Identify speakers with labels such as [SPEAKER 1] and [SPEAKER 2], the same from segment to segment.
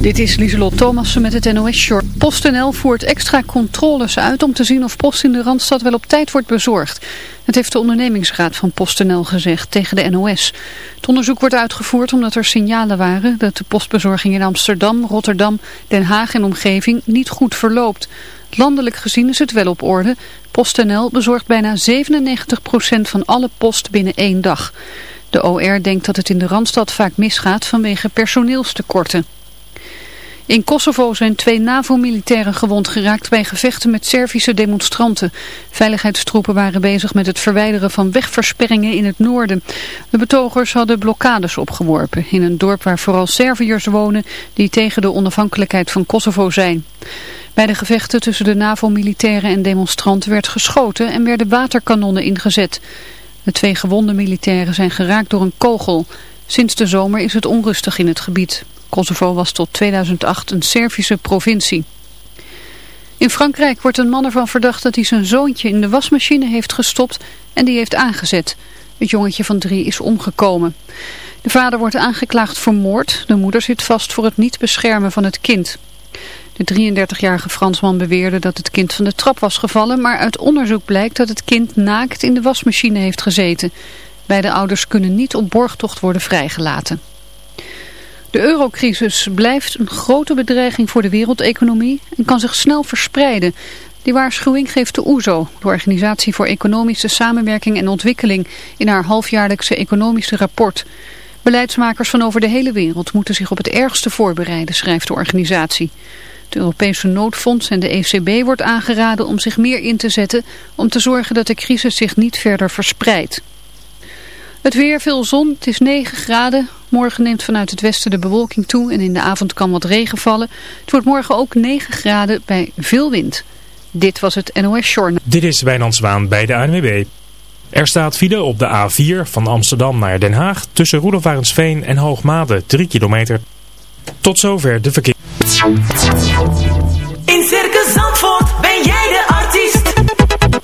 [SPEAKER 1] Dit is Lieselot Thomassen met het NOS-short. PostNL voert extra controles uit om te zien of post in de Randstad wel op tijd wordt bezorgd. Het heeft de ondernemingsraad van PostNL gezegd tegen de NOS. Het onderzoek wordt uitgevoerd omdat er signalen waren dat de postbezorging in Amsterdam, Rotterdam, Den Haag en omgeving niet goed verloopt. Landelijk gezien is het wel op orde. PostNL bezorgt bijna 97% van alle post binnen één dag. De OR denkt dat het in de Randstad vaak misgaat vanwege personeelstekorten. In Kosovo zijn twee NAVO-militairen gewond geraakt bij gevechten met Servische demonstranten. Veiligheidstroepen waren bezig met het verwijderen van wegversperringen in het noorden. De betogers hadden blokkades opgeworpen in een dorp waar vooral Serviërs wonen die tegen de onafhankelijkheid van Kosovo zijn. Bij de gevechten tussen de NAVO-militairen en demonstranten werd geschoten en werden waterkanonnen ingezet. De twee gewonde militairen zijn geraakt door een kogel. Sinds de zomer is het onrustig in het gebied. Kosovo was tot 2008 een Servische provincie. In Frankrijk wordt een man ervan verdacht dat hij zijn zoontje in de wasmachine heeft gestopt en die heeft aangezet. Het jongetje van drie is omgekomen. De vader wordt aangeklaagd voor moord. De moeder zit vast voor het niet beschermen van het kind. De 33-jarige Fransman beweerde dat het kind van de trap was gevallen, maar uit onderzoek blijkt dat het kind naakt in de wasmachine heeft gezeten. Beide ouders kunnen niet op borgtocht worden vrijgelaten. De eurocrisis blijft een grote bedreiging voor de wereldeconomie en kan zich snel verspreiden. Die waarschuwing geeft de OESO, de Organisatie voor Economische Samenwerking en Ontwikkeling, in haar halfjaarlijkse economische rapport. Beleidsmakers van over de hele wereld moeten zich op het ergste voorbereiden, schrijft de organisatie. Het Europese noodfonds en de ECB wordt aangeraden om zich meer in te zetten om te zorgen dat de crisis zich niet verder verspreidt. Het weer, veel zon, het is 9 graden. Morgen neemt vanuit het westen de bewolking toe en in de avond kan wat regen vallen. Het wordt morgen ook 9 graden bij veel wind. Dit was het NOS Journal.
[SPEAKER 2] Dit is Wijnand Zwaan bij de ANWB. Er staat file op de A4 van Amsterdam naar Den Haag tussen Roelofarensveen en Hoogmade 3 kilometer. Tot zover de verkeer.
[SPEAKER 3] In Circus Zandvoort ben jij de.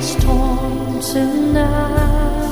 [SPEAKER 4] storm tonight.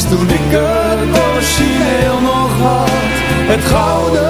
[SPEAKER 4] Als toen ik het origineel nog had. Het gouden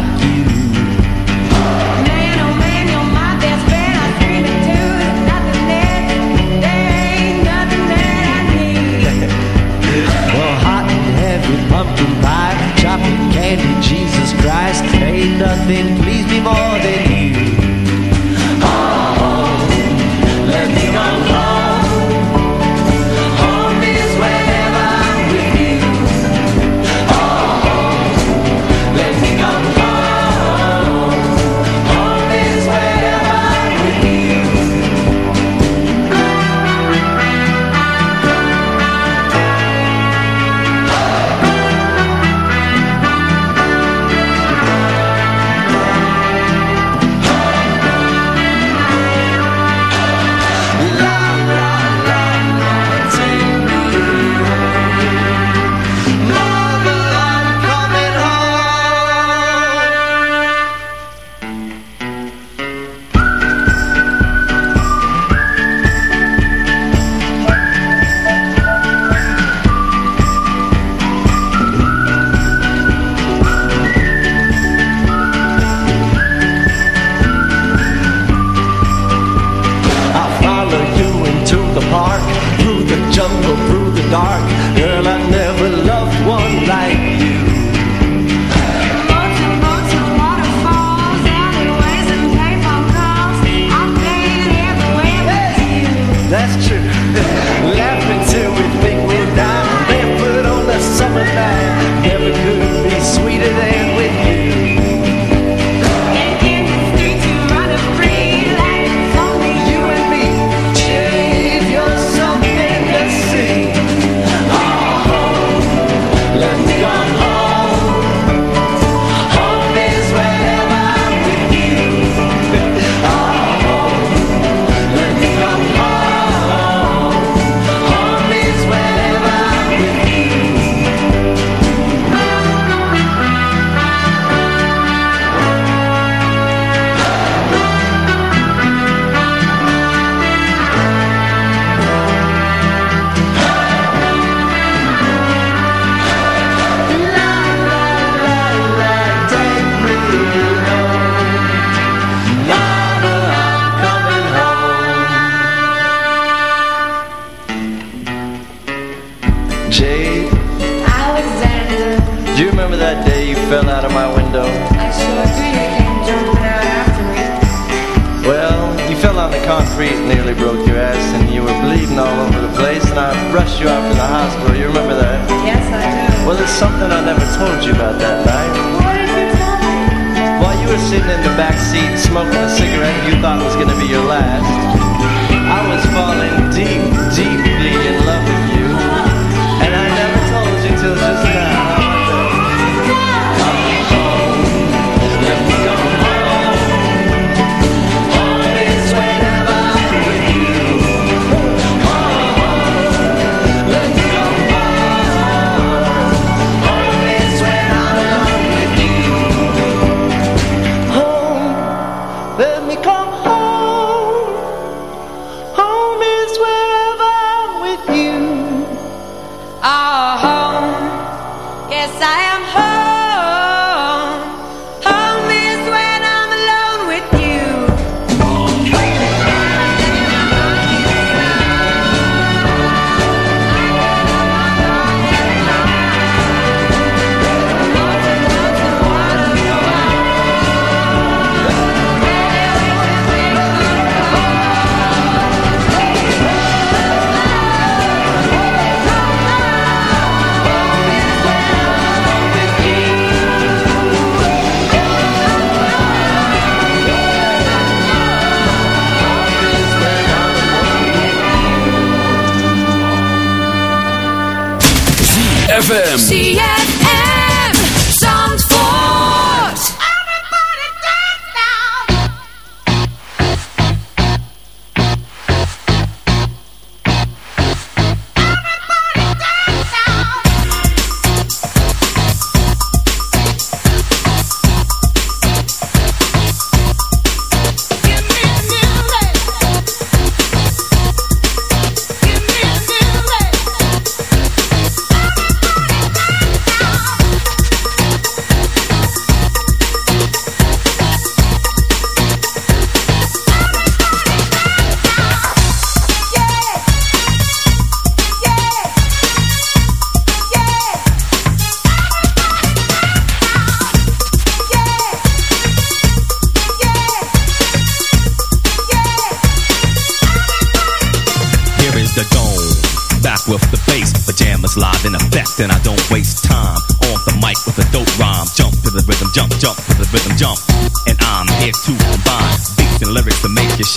[SPEAKER 5] life.
[SPEAKER 6] ZFM.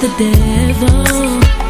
[SPEAKER 7] The
[SPEAKER 8] devil.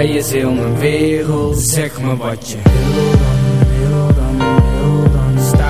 [SPEAKER 9] Zij is heel mijn wereld. Zeg me wat je wil dan, wil dan, wil dan. Staren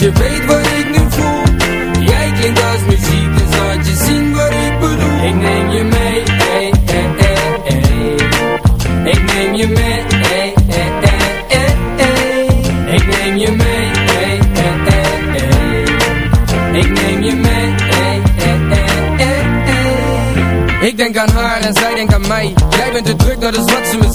[SPEAKER 9] je weet wat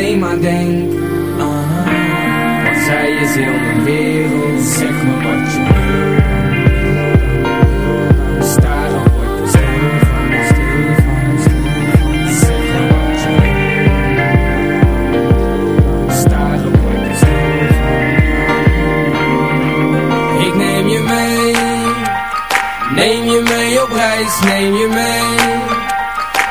[SPEAKER 9] alleen maar denk haar Want zij is heel mijn wereld Zeg me wat je wil. Wat Neem je mee op reis, neem je mee